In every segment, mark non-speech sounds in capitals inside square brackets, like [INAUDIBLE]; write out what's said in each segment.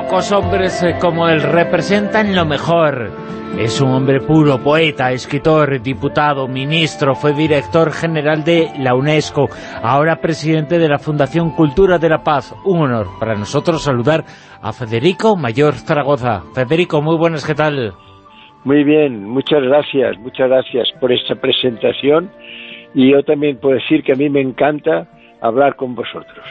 Pocos hombres eh, como él representan lo mejor. Es un hombre puro, poeta, escritor, diputado, ministro, fue director general de la UNESCO, ahora presidente de la Fundación Cultura de la Paz. Un honor para nosotros saludar a Federico Mayor Zaragoza. Federico, muy buenas, ¿qué tal? Muy bien, muchas gracias, muchas gracias por esta presentación y yo también puedo decir que a mí me encanta hablar con vosotros.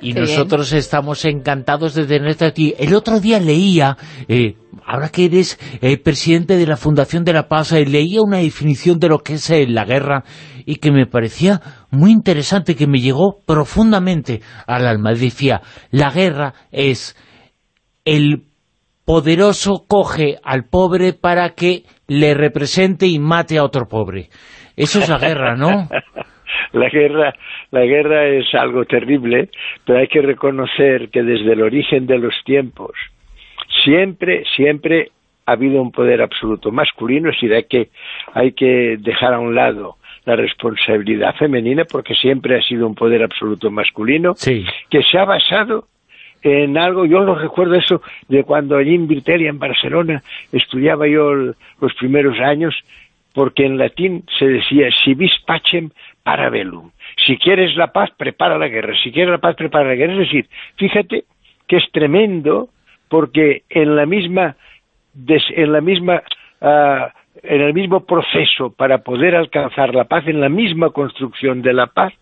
Y nosotros estamos encantados de tenerte aquí. El otro día leía, eh, ahora que eres eh, presidente de la Fundación de la Paz, eh, leía una definición de lo que es la guerra y que me parecía muy interesante, que me llegó profundamente al alma. Decía, la guerra es el poderoso coge al pobre para que le represente y mate a otro pobre. Eso es la guerra, ¿no? [LAUGHS] la guerra la guerra es algo terrible, pero hay que reconocer que desde el origen de los tiempos siempre, siempre ha habido un poder absoluto masculino, es decir, hay que, hay que dejar a un lado la responsabilidad femenina porque siempre ha sido un poder absoluto masculino que se ha basado en algo, yo lo recuerdo eso de cuando allí en Viteria, en Barcelona, estudiaba yo los primeros años, porque en latín se decía si vis pacem para. Si quieres la paz, prepara la guerra. Si quieres la paz, prepara la guerra. Es decir, fíjate que es tremendo porque en la misma, en la misma, ah, en el mismo proceso para poder alcanzar la paz, en la misma construcción de la paz,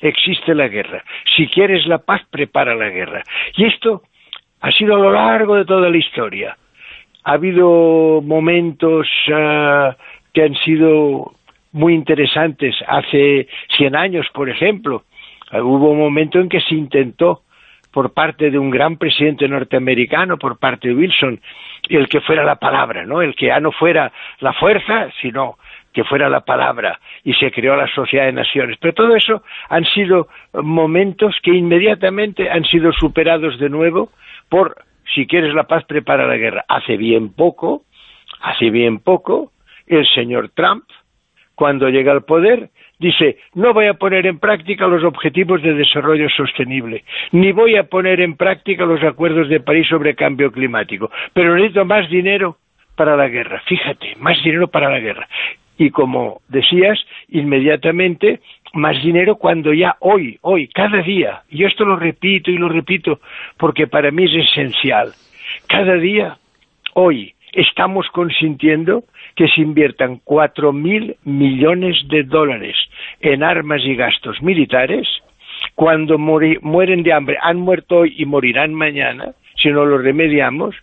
existe la guerra. Si quieres la paz, prepara la guerra. Y esto ha sido a lo largo de toda la historia. Ha habido momentos ah, que han sido muy interesantes. Hace 100 años, por ejemplo, hubo un momento en que se intentó por parte de un gran presidente norteamericano, por parte de Wilson, el que fuera la palabra, ¿no? El que ya no fuera la fuerza, sino que fuera la palabra, y se creó la Sociedad de Naciones. Pero todo eso han sido momentos que inmediatamente han sido superados de nuevo por, si quieres la paz, prepara la guerra. Hace bien poco, hace bien poco, el señor Trump, cuando llega al poder, dice, no voy a poner en práctica los objetivos de desarrollo sostenible, ni voy a poner en práctica los acuerdos de París sobre cambio climático, pero necesito más dinero para la guerra. Fíjate, más dinero para la guerra. Y como decías, inmediatamente más dinero cuando ya hoy, hoy, cada día, y esto lo repito y lo repito porque para mí es esencial, cada día, hoy, estamos consintiendo que se inviertan cuatro mil millones de dólares en armas y gastos militares. Cuando mueren de hambre, han muerto hoy y morirán mañana, si no lo remediamos,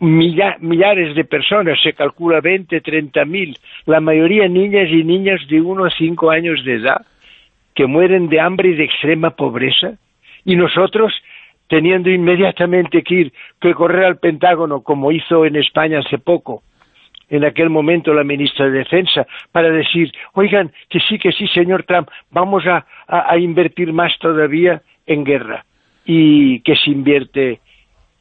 millares de personas, se calcula 20, 30 mil, la mayoría niñas y niñas de uno a cinco años de edad, que mueren de hambre y de extrema pobreza, y nosotros teniendo inmediatamente que ir, que correr al Pentágono, como hizo en España hace poco, en aquel momento la ministra de Defensa, para decir, oigan, que sí, que sí, señor Trump, vamos a, invertir más todavía en guerra. Y que se invierte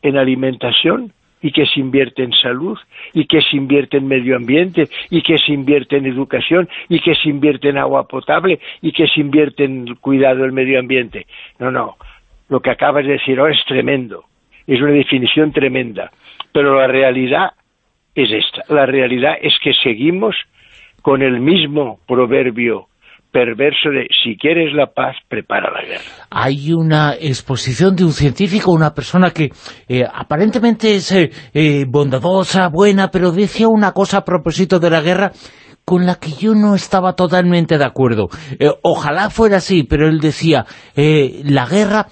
en alimentación, y que se invierte en salud, y que se invierte en medio ambiente, y que se invierte en educación, y que se invierte en agua potable, y que se invierte en cuidado del medio ambiente. No, no, lo que acabas de decir ahora es tremendo, es una definición tremenda, pero la realidad es esta, la realidad es que seguimos con el mismo proverbio perverso de si quieres la paz, prepara la guerra. Hay una exposición de un científico, una persona que eh, aparentemente es eh, eh, bondadosa, buena, pero decía una cosa a propósito de la guerra con la que yo no estaba totalmente de acuerdo. ojalá fuera así, pero él decía, la guerra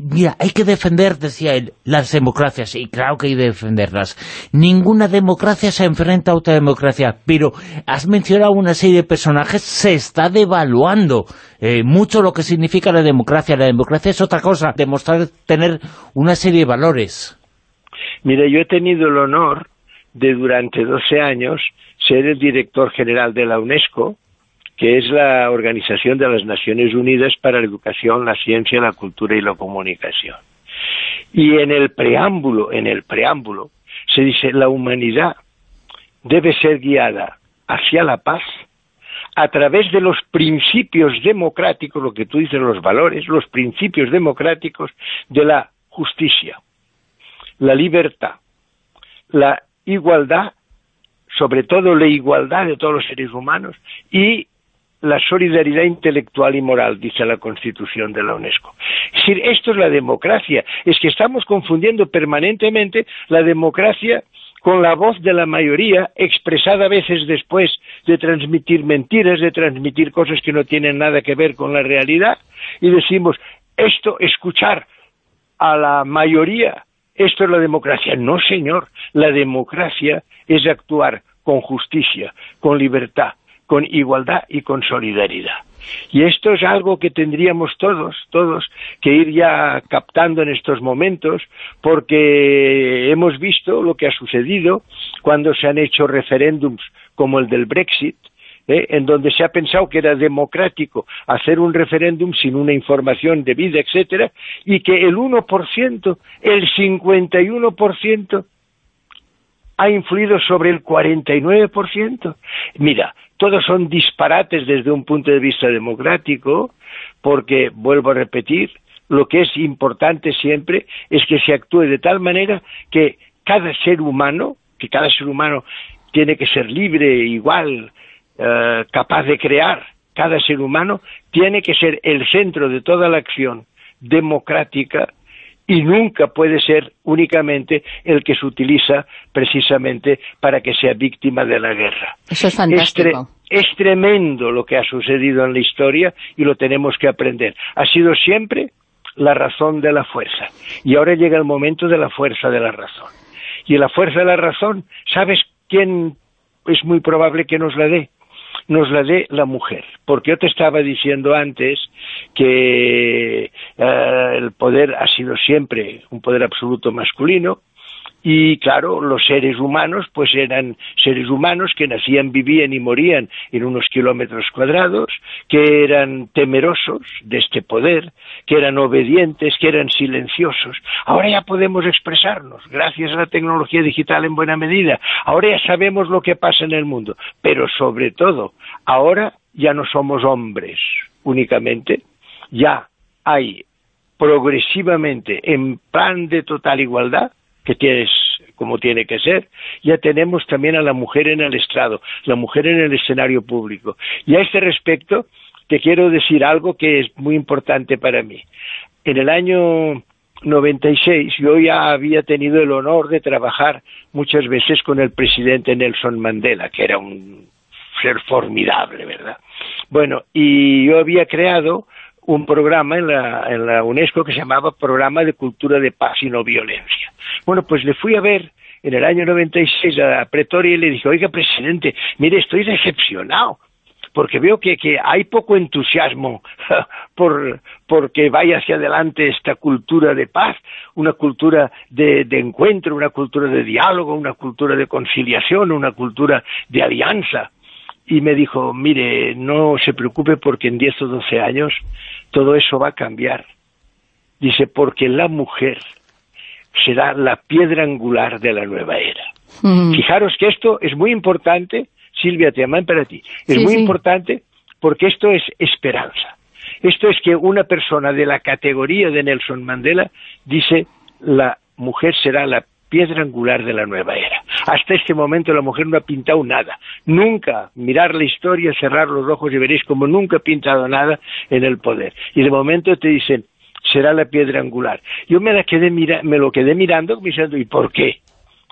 Mira, hay que defender, decía él, las democracias, y claro que hay que defenderlas. Ninguna democracia se enfrenta a otra democracia, pero has mencionado una serie de personajes, se está devaluando eh, mucho lo que significa la democracia. La democracia es otra cosa, demostrar tener una serie de valores. Mira, yo he tenido el honor de durante 12 años ser el director general de la UNESCO, que es la Organización de las Naciones Unidas para la Educación, la Ciencia, la Cultura y la Comunicación. Y en el preámbulo, en el preámbulo, se dice la humanidad debe ser guiada hacia la paz a través de los principios democráticos, lo que tú dices, los valores, los principios democráticos de la justicia, la libertad, la igualdad, sobre todo la igualdad de todos los seres humanos, y la solidaridad intelectual y moral, dice la Constitución de la UNESCO. Es decir, esto es la democracia. Es que estamos confundiendo permanentemente la democracia con la voz de la mayoría, expresada a veces después de transmitir mentiras, de transmitir cosas que no tienen nada que ver con la realidad, y decimos, esto, escuchar a la mayoría, esto es la democracia. No, señor, la democracia es actuar con justicia, con libertad, con igualdad y con solidaridad. Y esto es algo que tendríamos todos, todos, que ir ya captando en estos momentos, porque hemos visto lo que ha sucedido cuando se han hecho referéndums como el del Brexit, ¿eh? en donde se ha pensado que era democrático hacer un referéndum sin una información debida, etcétera, y que el 1%, el 51% ha influido sobre el 49%. Mira, todos son disparates desde un punto de vista democrático, porque, vuelvo a repetir, lo que es importante siempre es que se actúe de tal manera que cada ser humano, que cada ser humano tiene que ser libre, igual, eh, capaz de crear, cada ser humano tiene que ser el centro de toda la acción democrática y nunca puede ser únicamente el que se utiliza precisamente para que sea víctima de la guerra. Eso es fantástico. Es, tremendo lo que ha sucedido en la historia y lo tenemos que aprender. Ha sido siempre la razón de la fuerza. Y ahora llega el momento de la fuerza de la razón. Y la fuerza de la razón, ¿sabes quién es muy probable que nos la dé? Nos la dé la mujer. Porque yo te estaba diciendo antes que eh, el poder ha sido siempre un poder absoluto masculino, y claro, los seres humanos pues eran seres humanos que nacían, vivían y morían en unos kilómetros cuadrados, que eran temerosos de este poder, que eran obedientes, que eran silenciosos. Ahora ya podemos expresarnos, gracias a la tecnología digital en buena medida. Ahora ya sabemos lo que pasa en el mundo, pero sobre todo, ahora ya no somos hombres únicamente, ya hay progresivamente en plan de total igualdad que tienes como tiene que ser, ya tenemos también a la mujer en el estrado, la mujer en el escenario público. Y a este respecto, te quiero decir algo que es muy importante para mí. En el año 96 yo ya había tenido el honor de trabajar muchas veces con el presidente Nelson Mandela, que era un ser formidable, ¿verdad? Bueno, y yo había creado un programa en la, UNESCO que se llamaba Programa de Cultura de Paz y No Violencia. Bueno, pues le fui a ver en el año 96 a Pretoria y le dije, oiga, presidente, mire, estoy decepcionado porque veo que, que hay poco entusiasmo [LAUGHS] por, que vaya hacia adelante esta cultura de paz, una cultura de, de, encuentro, una cultura de diálogo, una cultura de conciliación, una cultura de alianza. Y me dijo, mire, no se preocupe porque en 10 o 12 años todo eso va a cambiar. Dice, porque la mujer será la piedra angular de la nueva era. Mm. Fijaros que esto es muy importante, Silvia, te llaman para ti, es muy importante porque esto es esperanza. Esto es que una persona de la categoría de Nelson Mandela dice la mujer será la piedra angular de la nueva era. Hasta este momento la mujer no ha pintado nada. Nunca, mirar la historia, cerrar los ojos y veréis como nunca ha pintado nada en el poder. Y de momento te dicen, será la piedra angular. Yo me, la quedé me lo quedé mirando diciendo, ¿y por qué?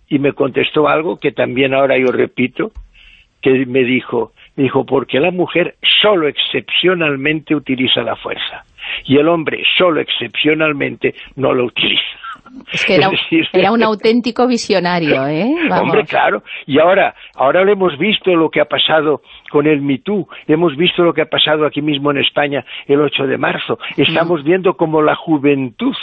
Y me contestó algo que también ahora yo repito, que me dijo, dijo, porque la mujer solo excepcionalmente utiliza la fuerza y el hombre solo excepcionalmente no lo utiliza. [LAUGHS] Es que era, un auténtico visionario, [LAUGHS] ¿eh? Hombre, claro. Y ahora, ahora lo hemos visto lo que ha pasado con el MeToo, hemos visto lo que ha pasado aquí mismo en España el 8 de marzo. Estamos viendo como la juventud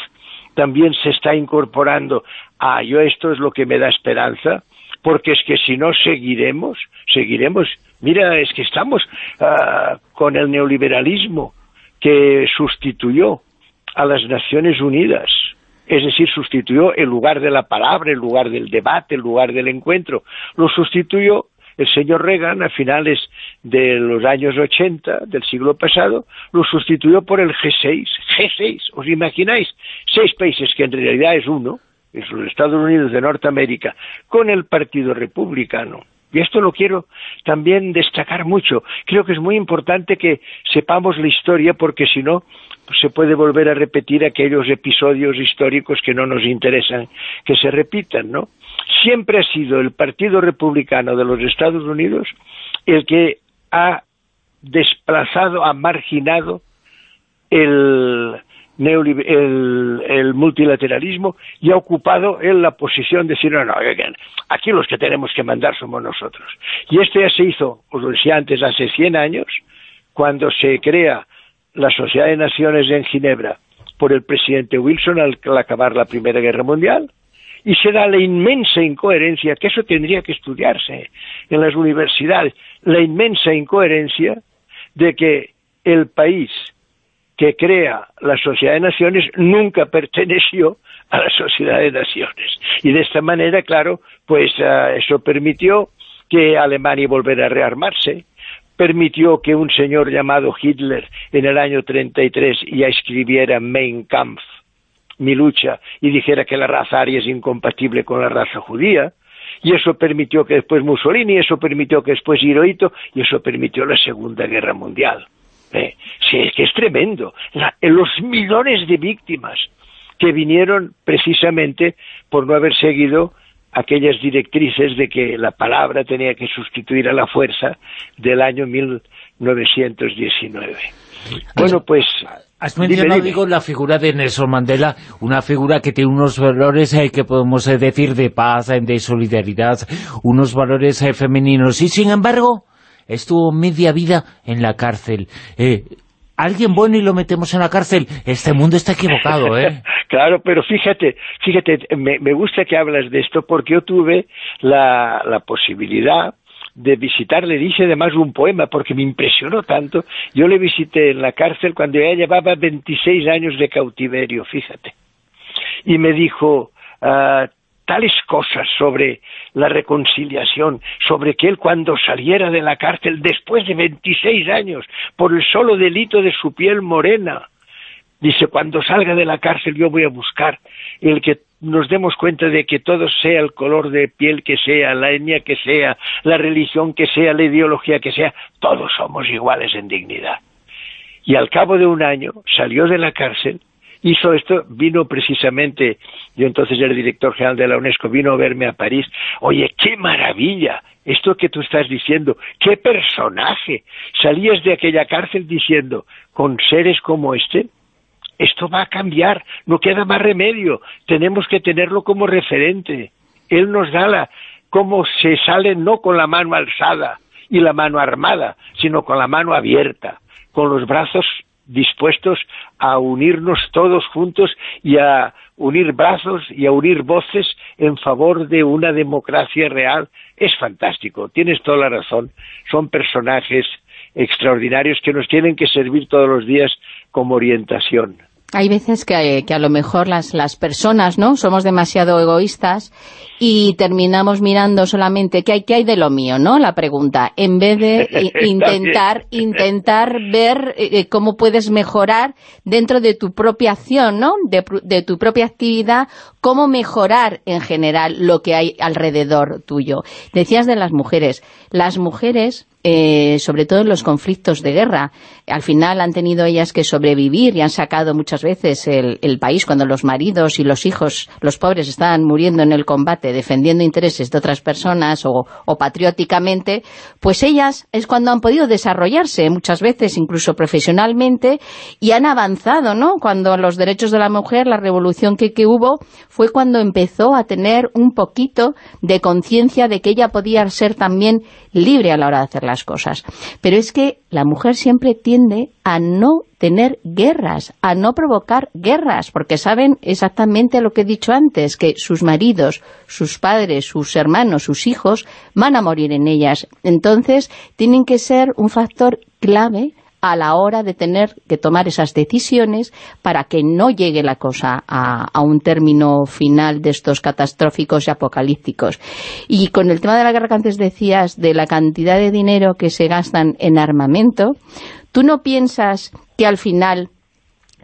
también se está incorporando. Ah, yo esto es lo que me da esperanza, porque es que si no seguiremos, seguiremos. Mira, es que estamos ah, con el neoliberalismo que sustituyó a las Naciones Unidas es decir, sustituyó el lugar de la palabra, el lugar del debate, el lugar del encuentro, lo sustituyó el señor Reagan a finales de los años 80 del siglo pasado, lo sustituyó por el G6. G6, ¿os imagináis? Seis países que en realidad es uno, los Estados Unidos de Norteamérica, con el Partido Republicano. Y esto lo quiero también destacar mucho. Creo que es muy importante que sepamos la historia porque si no se puede volver a repetir aquellos episodios históricos que no nos interesan que se repitan, ¿no? Siempre ha sido el Partido Republicano de los Estados Unidos el que ha desplazado, ha marginado el, el, multilateralismo y ha ocupado él la posición de decir, no, no, aquí los que tenemos que mandar somos nosotros. Y esto ya se hizo, os lo decía antes, hace 100 años, cuando se crea la Sociedad de Naciones en Ginebra por el presidente Wilson al, acabar la Primera Guerra Mundial, y se da la inmensa incoherencia, que eso tendría que estudiarse en las universidades, la inmensa incoherencia de que el país que crea la Sociedad de Naciones nunca perteneció a la Sociedad de Naciones. Y de esta manera, claro, pues ah, eso permitió que Alemania volviera a rearmarse, permitió que un señor llamado Hitler en el año 33 ya escribiera Mein Kampf, mi lucha, y dijera que la raza aria es incompatible con la raza judía, y eso permitió que después Mussolini, eso permitió que después Hirohito, y eso permitió la Segunda Guerra Mundial. ¿Eh? sí, es que es tremendo. los millones de víctimas que vinieron precisamente por no haber seguido aquellas directrices de que la palabra tenía que sustituir a la fuerza del año 1919. Bueno, pues... Has mencionado, digo, la figura de Nelson Mandela, una figura que tiene unos valores eh, que podemos eh, decir de paz, de solidaridad, unos valores femeninos, y sin embargo, estuvo media vida en la cárcel. Eh, alguien bueno y lo metemos en la cárcel. Este mundo está equivocado, [LAUGHS] ¿eh? claro, pero fíjate, fíjate, me, gusta que hablas de esto porque yo tuve la, la posibilidad de visitar, le dice además un poema porque me impresionó tanto. Yo le visité en la cárcel cuando ella llevaba 26 años de cautiverio, fíjate. Y me dijo, ah, tales cosas sobre la reconciliación, sobre que él cuando saliera de la cárcel después de 26 años por el solo delito de su piel morena, dice, cuando salga de la cárcel yo voy a buscar el que nos demos cuenta de que todo sea el color de piel que sea, la etnia que sea, la religión que sea, la ideología que sea, todos somos iguales en dignidad. Y al cabo de un año salió de la cárcel hizo esto, vino precisamente, yo entonces era director general de la UNESCO, vino a verme a París, oye, qué maravilla, esto que tú estás diciendo, qué personaje, salías de aquella cárcel diciendo, con seres como este, esto va a cambiar, no queda más remedio, tenemos que tenerlo como referente, él nos da la, cómo se sale no con la mano alzada y la mano armada, sino con la mano abierta, con los brazos dispuestos a unirnos todos juntos y a unir brazos y a unir voces en favor de una democracia real. Es fantástico, tienes toda la razón. Son personajes extraordinarios que nos tienen que servir todos los días como orientación. Hay veces que, que, a lo mejor las, las personas no somos demasiado egoístas y terminamos mirando solamente qué hay, qué hay de lo mío, ¿no? La pregunta, en vez de [LAUGHS] intentar intentar ver eh, cómo puedes mejorar dentro de tu propia acción, ¿no? De, de, tu propia actividad, cómo mejorar en general lo que hay alrededor tuyo. Decías de las mujeres. Las mujeres eh, sobre todo en los conflictos de guerra. Al final han tenido ellas que sobrevivir y han sacado muchas veces el, país cuando los maridos y los hijos, los pobres, estaban muriendo en el combate defendiendo intereses de otras personas o, patrióticamente, pues ellas es cuando han podido desarrollarse muchas veces, incluso profesionalmente, y han avanzado, ¿no? Cuando los derechos de la mujer, la revolución que, hubo, fue cuando empezó a tener un poquito de conciencia de que ella podía ser también libre a la hora de hacer las cosas. Pero es que la mujer siempre tiende a no tener guerras, a no provocar guerras, porque saben exactamente lo que he dicho antes, que sus maridos, sus padres, sus hermanos, sus hijos, van a morir en ellas. Entonces, tienen que ser un factor clave a la hora de tener que tomar esas decisiones para que no llegue la cosa a, un término final de estos catastróficos y apocalípticos. Y con el tema de la guerra que antes decías, de la cantidad de dinero que se gastan en armamento, ¿tú no piensas que al final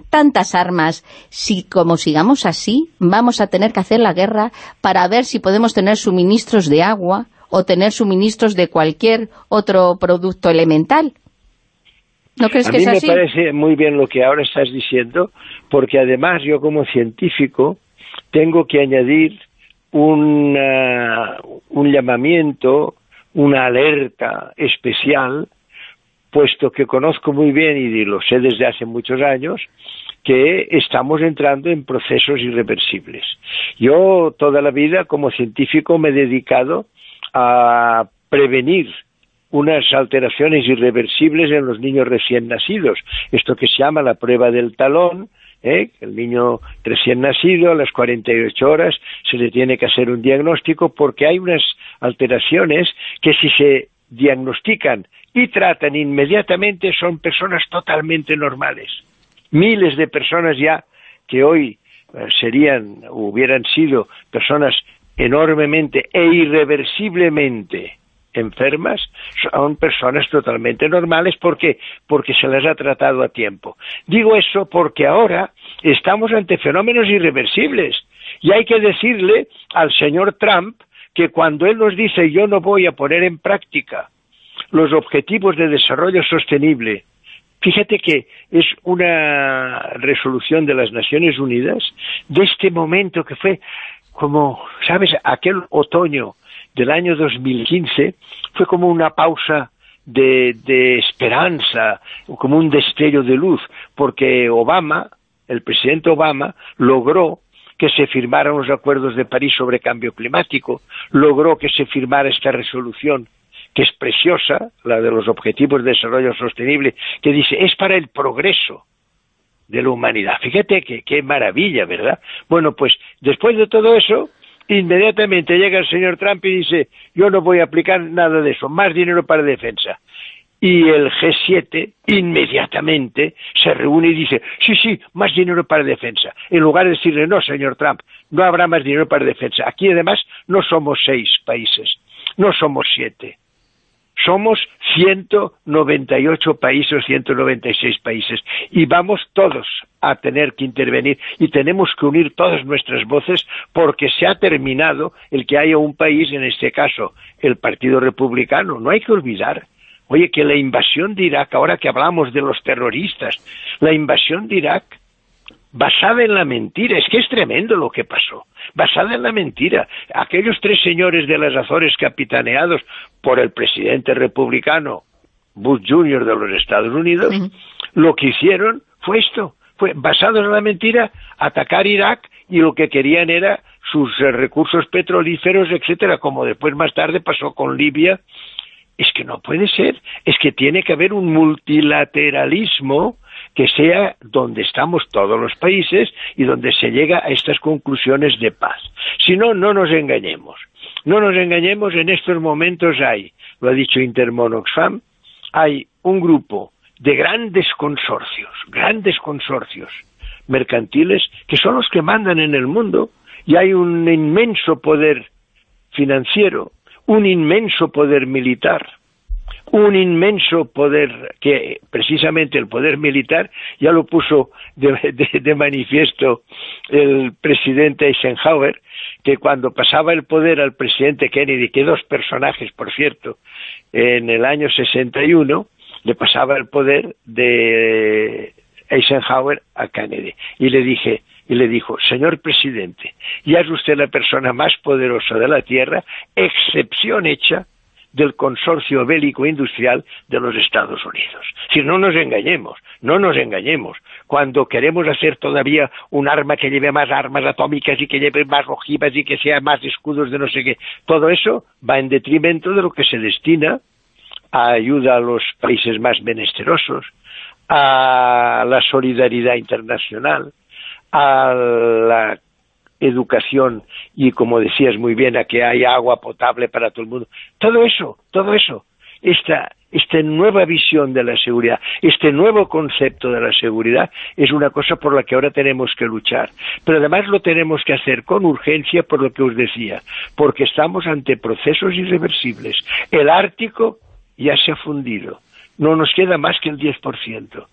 tantas armas, si como sigamos así, vamos a tener que hacer la guerra para ver si podemos tener suministros de agua o tener suministros de cualquier otro producto elemental. ¿No crees a que mí es me parece muy bien lo que ahora estás diciendo, porque además yo como científico tengo que añadir una- un llamamiento, una alerta especial, puesto que conozco muy bien y lo sé desde hace muchos años, que estamos entrando en procesos irreversibles. Yo toda la vida como científico me he dedicado a prevenir unas alteraciones irreversibles en los niños recién nacidos. Esto que se llama la prueba del talón, ¿eh? el niño recién nacido a las 48 horas se le tiene que hacer un diagnóstico porque hay unas alteraciones que si se diagnostican y tratan inmediatamente son personas totalmente normales. Miles de personas ya que hoy eh, serían, hubieran sido personas enormemente e irreversiblemente enfermas son personas totalmente normales porque porque se las ha tratado a tiempo. Digo eso porque ahora estamos ante fenómenos irreversibles y hay que decirle al señor Trump que cuando él nos dice yo no voy a poner en práctica los objetivos de desarrollo sostenible Fíjate que es una resolución de las Naciones Unidas de este momento que fue como, ¿sabes? Aquel otoño del año 2015 fue como una pausa de, de esperanza, como un destello de luz, porque Obama, el presidente Obama, logró que se firmaran los acuerdos de París sobre cambio climático, logró que se firmara esta resolución que es preciosa, la de los Objetivos de Desarrollo Sostenible, que dice, es para el progreso de la humanidad. Fíjate qué maravilla, ¿verdad? Bueno, pues después de todo eso, inmediatamente llega el señor Trump y dice, yo no voy a aplicar nada de eso, más dinero para defensa. Y el G7 inmediatamente se reúne y dice, sí, sí, más dinero para defensa. En lugar de decirle, no, señor Trump, no habrá más dinero para defensa. Aquí además no somos seis países, no somos siete somos 198 países, 196 países, y vamos todos a tener que intervenir y tenemos que unir todas nuestras voces porque se ha terminado el que haya un país, en este caso el Partido Republicano. No hay que olvidar, oye, que la invasión de Irak, ahora que hablamos de los terroristas, la invasión de Irak basada en la mentira. Es que es tremendo lo que pasó. Basada en la mentira. Aquellos tres señores de las Azores capitaneados por el presidente republicano Bush Jr. de los Estados Unidos, lo que hicieron fue esto. Fue basado en la mentira atacar Irak y lo que querían era sus eh, recursos petrolíferos, etcétera, como después más tarde pasó con Libia. Es que no puede ser. Es que tiene que haber un multilateralismo que sea donde estamos todos los países y donde se llega a estas conclusiones de paz. Si no, no nos engañemos. No nos engañemos, en estos momentos hay, lo ha dicho Intermon Oxfam, hay un grupo de grandes consorcios, grandes consorcios mercantiles que son los que mandan en el mundo y hay un inmenso poder financiero, un inmenso poder militar, un inmenso poder que precisamente el poder militar ya lo puso de, de, manifiesto el presidente Eisenhower que cuando pasaba el poder al presidente Kennedy que dos personajes por cierto en el año 61 le pasaba el poder de Eisenhower a Kennedy. Y le dije y le dijo, señor presidente, ya es usted la persona más poderosa de la Tierra, excepción hecha del consorcio bélico industrial de los Estados Unidos. Si no nos engañemos, no nos engañemos. Cuando queremos hacer todavía un arma que lleve más armas atómicas y que lleve más ojivas y que sea más escudos de no sé qué, todo eso va en detrimento de lo que se destina a ayuda a los países más menesterosos, a la solidaridad internacional, a la educación y, como decías muy bien, a que haya agua potable para todo el mundo. Todo eso, todo eso, esta, esta nueva visión de la seguridad, este nuevo concepto de la seguridad es una cosa por la que ahora tenemos que luchar. Pero además lo tenemos que hacer con urgencia por lo que os decía, porque estamos ante procesos irreversibles. El Ártico ya se ha fundido, no nos queda más que el 10%.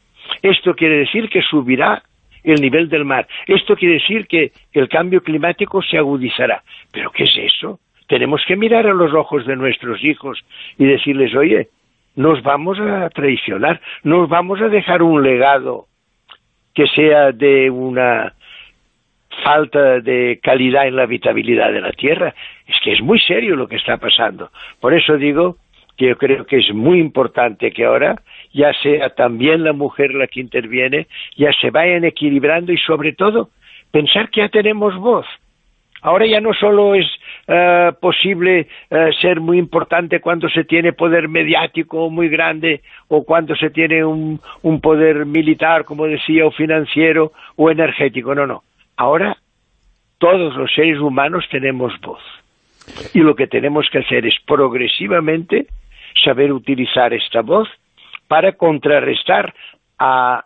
Esto quiere decir que subirá el nivel del mar. Esto quiere decir que el cambio climático se agudizará. ¿Pero qué es eso? Tenemos que mirar a los ojos de nuestros hijos y decirles, oye, nos vamos a traicionar, nos vamos a dejar un legado que sea de una falta de calidad en la habitabilidad de la Tierra. Es que es muy serio lo que está pasando. Por eso digo que yo creo que es muy importante que ahora ya sea también la mujer la que interviene, ya se vayan equilibrando y sobre todo pensar que ya tenemos voz. Ahora ya no solo es eh, posible eh, ser muy importante cuando se tiene poder mediático muy grande o cuando se tiene un, un poder militar, como decía, o financiero o energético. No, no. Ahora todos los seres humanos tenemos voz. Y lo que tenemos que hacer es progresivamente saber utilizar esta voz para contrarrestar a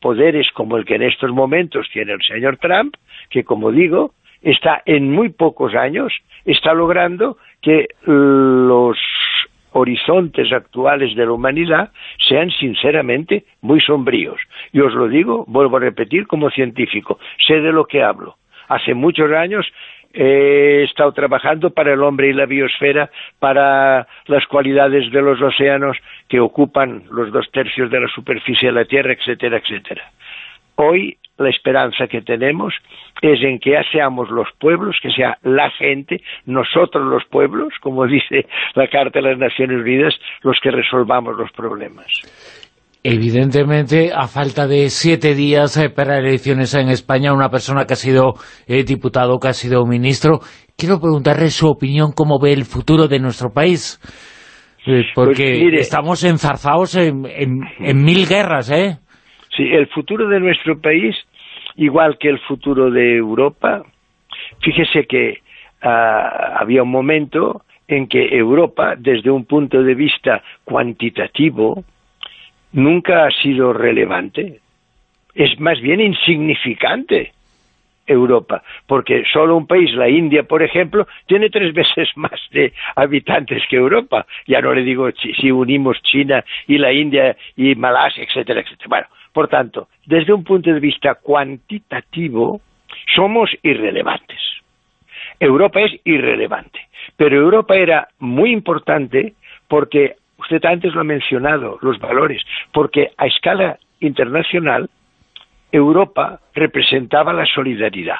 poderes como el que en estos momentos tiene el señor Trump, que como digo, está en muy pocos años, está logrando que los horizontes actuales de la humanidad sean sinceramente muy sombríos. Y os lo digo, vuelvo a repetir como científico, sé de lo que hablo. Hace muchos años he estado trabajando para el hombre y la biosfera, para las cualidades de los océanos que ocupan los dos tercios de la superficie de la Tierra, etcétera, etcétera. Hoy la esperanza que tenemos es en que ya seamos los pueblos, que sea la gente, nosotros los pueblos, como [LAUGHS] dice la Carta de las Naciones Unidas, los que resolvamos los problemas. Evidentemente, a falta de siete días eh, para elecciones en España, una persona que ha sido eh, diputado, que ha sido ministro, quiero preguntarle su opinión, cómo ve el futuro de nuestro país. Eh, porque pues estamos enzarzados en, mil guerras, ¿eh? Sí, el futuro de nuestro país, igual que el futuro de Europa, fíjese que ah, había un momento en que Europa, desde un punto de vista cuantitativo, nunca ha sido relevante. Es más bien insignificante Europa, porque solo un país, la India, por ejemplo, tiene tres [LAUGHS] veces más de habitantes que Europa. Ya no le digo si unimos China y la India y Malasia, etcétera, etcétera. Bueno, por tanto, desde un punto de vista cuantitativo, somos irrelevantes. Europa es irrelevante, pero Europa era muy importante porque Usted antes lo ha mencionado, los valores, porque a escala internacional Europa representaba la solidaridad.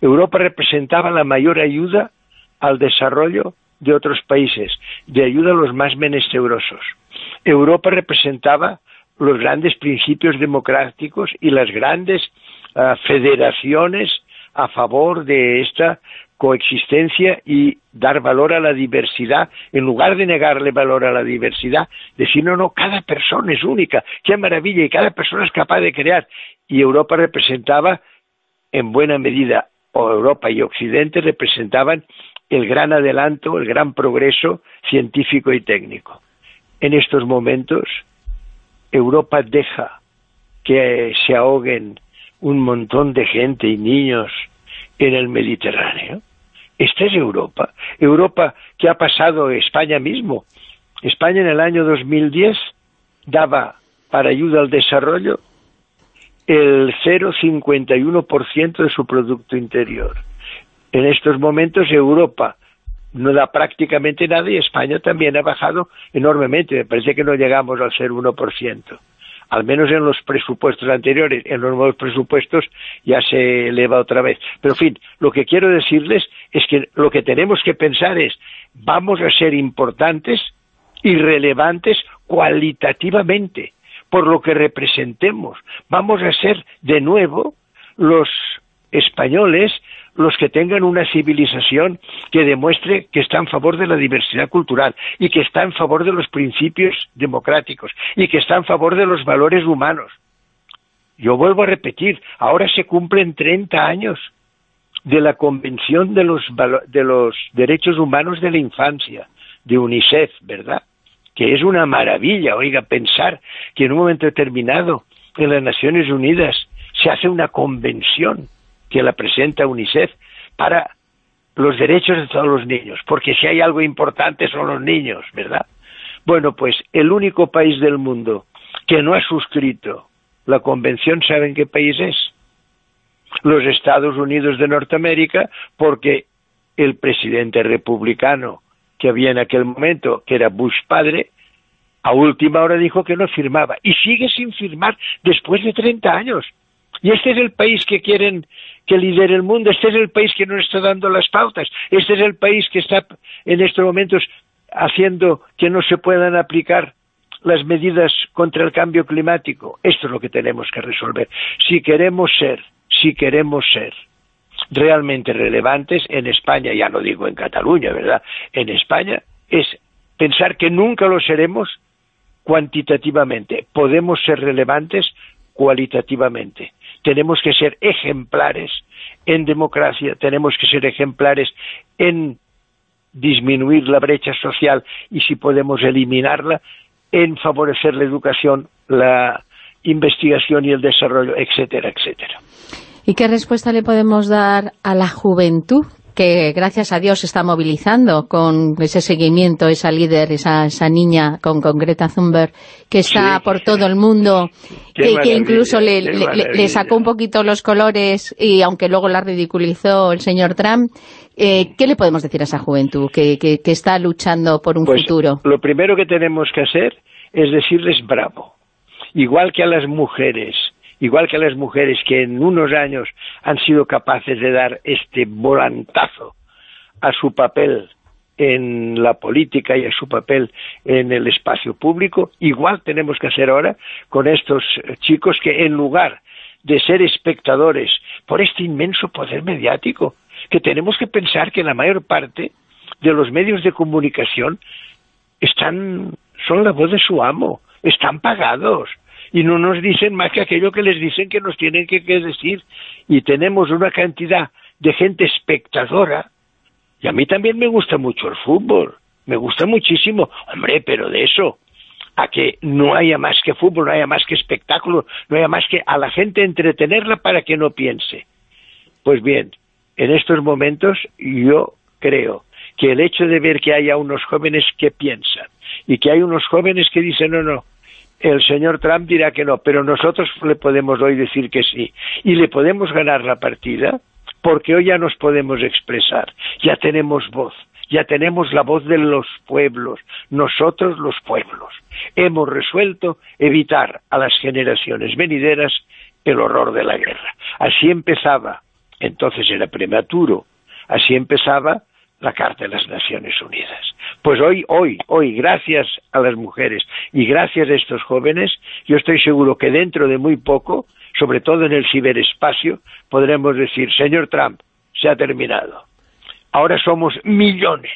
Europa representaba la mayor ayuda al desarrollo de otros países, de ayuda a los más menesterosos. Europa representaba los grandes principios democráticos y las grandes ah, federaciones a favor de esta coexistencia y dar valor a la diversidad, en lugar de negarle valor a la diversidad, decir, no, no, cada persona es única, qué maravilla, y cada persona es capaz de crear. Y Europa representaba, en buena medida, o Europa y Occidente representaban el gran adelanto, el gran progreso científico y técnico. En estos momentos, Europa deja que se ahoguen un montón de gente y niños en el Mediterráneo. Esta es Europa. Europa que ha pasado España mismo. España en el año 2010 daba para ayuda al desarrollo el 0,51% de su Producto Interior. En estos momentos Europa no da prácticamente nada y España también ha bajado enormemente. Me parece que no llegamos al 0,1% al menos en los presupuestos anteriores, en los nuevos presupuestos ya se eleva otra vez. Pero en fin, lo que quiero decirles es que lo que tenemos que pensar es, vamos a ser importantes y relevantes cualitativamente por lo que representemos. Vamos a ser de nuevo los españoles los que tengan una civilización que demuestre que está en favor de la diversidad cultural y que está en favor de los principios democráticos y que está en favor de los valores humanos. Yo vuelvo a repetir, ahora se cumplen 30 años de la Convención de los, de los Derechos Humanos de la Infancia, de UNICEF, ¿verdad? Que es una maravilla, oiga, pensar que en un momento determinado en las Naciones Unidas se hace una convención que la presenta UNICEF para los derechos de todos los niños, porque si hay algo importante son los niños, ¿verdad? Bueno, pues el único país del mundo que no ha suscrito la convención, ¿saben qué país es? los Estados Unidos de Norteamérica porque el presidente republicano que había en aquel momento, que era Bush padre, a última hora dijo que no firmaba y sigue sin firmar después de 30 años. Y este es el país que quieren que lidere el mundo, este es el país que nos está dando las pautas, este es el país que está en estos momentos haciendo que no se puedan aplicar las medidas contra el cambio climático. Esto es lo que tenemos que resolver. Si queremos ser, si queremos ser realmente relevantes en España, ya no digo en Cataluña, ¿verdad? En España es pensar que nunca lo seremos cuantitativamente. Podemos ser relevantes cualitativamente. Tenemos que ser ejemplares en democracia, tenemos que ser ejemplares en disminuir la brecha social y si podemos eliminarla, en favorecer la educación, la investigación y el desarrollo, etcétera, etcétera. ¿Y qué respuesta le podemos dar a la juventud que gracias a Dios se está movilizando con ese seguimiento, esa líder, esa, esa niña con, Greta Thunberg, que está por todo el mundo, que, que, incluso le, le, sacó un poquito los colores y aunque luego la ridiculizó el señor Trump, eh, ¿qué le podemos decir a esa juventud que, que, está luchando por un pues, futuro? Lo primero que tenemos que hacer es decirles bravo. Igual que a las mujeres, igual que las mujeres que en unos años han sido capaces de dar este volantazo a su papel en la política y a su papel en el espacio público, igual tenemos que hacer ahora con estos chicos que en lugar de ser espectadores por este inmenso poder mediático, que tenemos que pensar que la mayor parte de los medios de comunicación están son la voz de su amo, están pagados y no nos dicen más que aquello que les dicen que nos tienen que, decir y tenemos una cantidad de gente espectadora y a mí también me gusta mucho el fútbol, me gusta muchísimo, hombre, pero de eso a que no haya más que fútbol, no haya más que espectáculo, no haya más que a la gente entretenerla para que no piense. Pues bien, en estos momentos yo creo que el hecho de ver que haya unos jóvenes que piensan y que hay unos jóvenes que dicen no, no, el señor Trump dirá que no, pero nosotros le podemos hoy decir que sí y le podemos ganar la partida porque hoy ya nos podemos expresar, ya tenemos voz, ya tenemos la voz de los pueblos, nosotros los pueblos. Hemos resuelto evitar a las generaciones venideras el horror de la guerra. Así empezaba entonces era prematuro. Así empezaba la Carta de las Naciones Unidas. Pues hoy, hoy, hoy, gracias a las mujeres y gracias a estos jóvenes, yo estoy seguro que dentro de muy poco, sobre todo en el ciberespacio, podremos decir, señor Trump, se ha terminado. Ahora somos millones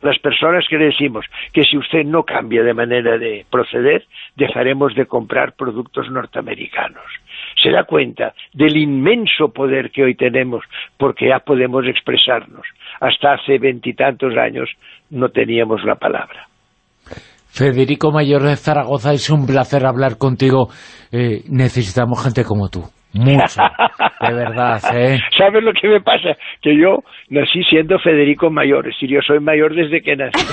las personas que le decimos que si usted no cambia de manera de proceder, dejaremos de comprar productos norteamericanos se da cuenta del inmenso poder que hoy tenemos porque ya podemos expresarnos. Hasta hace veintitantos años no teníamos la palabra. Federico Mayor de Zaragoza, es un placer hablar contigo. Eh, necesitamos gente como tú. Mucho, [LAUGHS] de verdad, ¿eh? [LAUGHS] ¿Sabes lo que me pasa? Que yo nací siendo Federico Mayor, es decir, yo soy mayor desde que nací. [LAUGHS]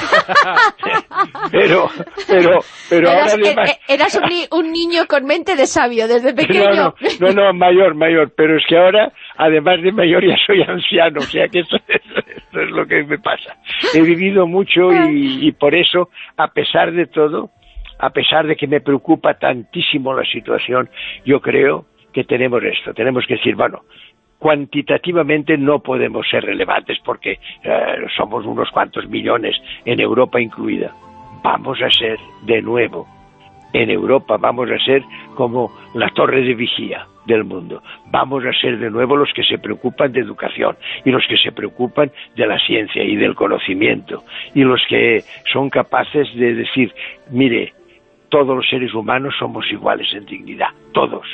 pero, pero, pero eras, ahora además... Eh, eras un, niño con mente de sabio desde pequeño. [LAUGHS] No, no, mayor, mayor, pero es que ahora, además de mayor, ya soy anciano, o sea que eso, es lo que me pasa. He vivido mucho y, y por eso, a pesar de todo, a pesar de que me preocupa tantísimo la situación, yo creo que tenemos esto, tenemos que decir, bueno, cuantitativamente no podemos ser relevantes porque eh, somos unos cuantos millones, en Europa incluida. Vamos a ser de nuevo, en Europa vamos a ser como la torre de vigía del mundo. Vamos a ser de nuevo los que se preocupan de educación y los que se preocupan de la ciencia y del conocimiento y los que son capaces de decir, mire, todos los seres humanos somos iguales en dignidad, todos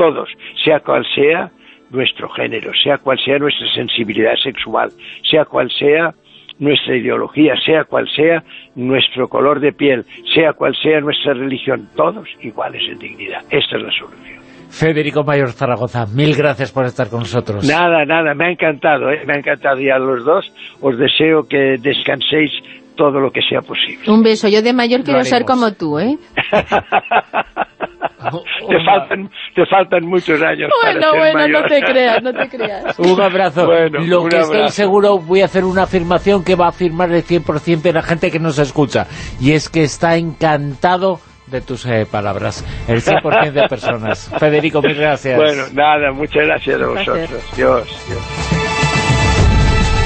todos, sea cual sea nuestro género, sea cual sea nuestra sensibilidad sexual, sea cual sea nuestra ideología, sea cual sea nuestro color de piel, sea cual sea nuestra religión, todos iguales en dignidad. Esta es la solución. Federico Mayor Zaragoza, mil gracias por estar con nosotros. Nada, nada, me ha encantado, ¿eh? me ha encantado y a los dos os deseo que descanséis todo lo que sea posible. Un beso, yo de mayor quiero ser como tú, ¿eh? [LAUGHS] te, faltan, te faltan muchos años bueno, para ser Bueno, mayor. no te creas, no te [LAUGHS] creas. Un abrazo. Bueno, Lo un que estoy abrazo. seguro, voy a hacer una afirmación que va a afirmar el 100% de la gente que nos escucha, y es que está encantado de tus eh, palabras, el 100% de personas. [LAUGHS] Federico, mil gracias. Bueno, nada, muchas gracias a vosotros. Dios, Dios.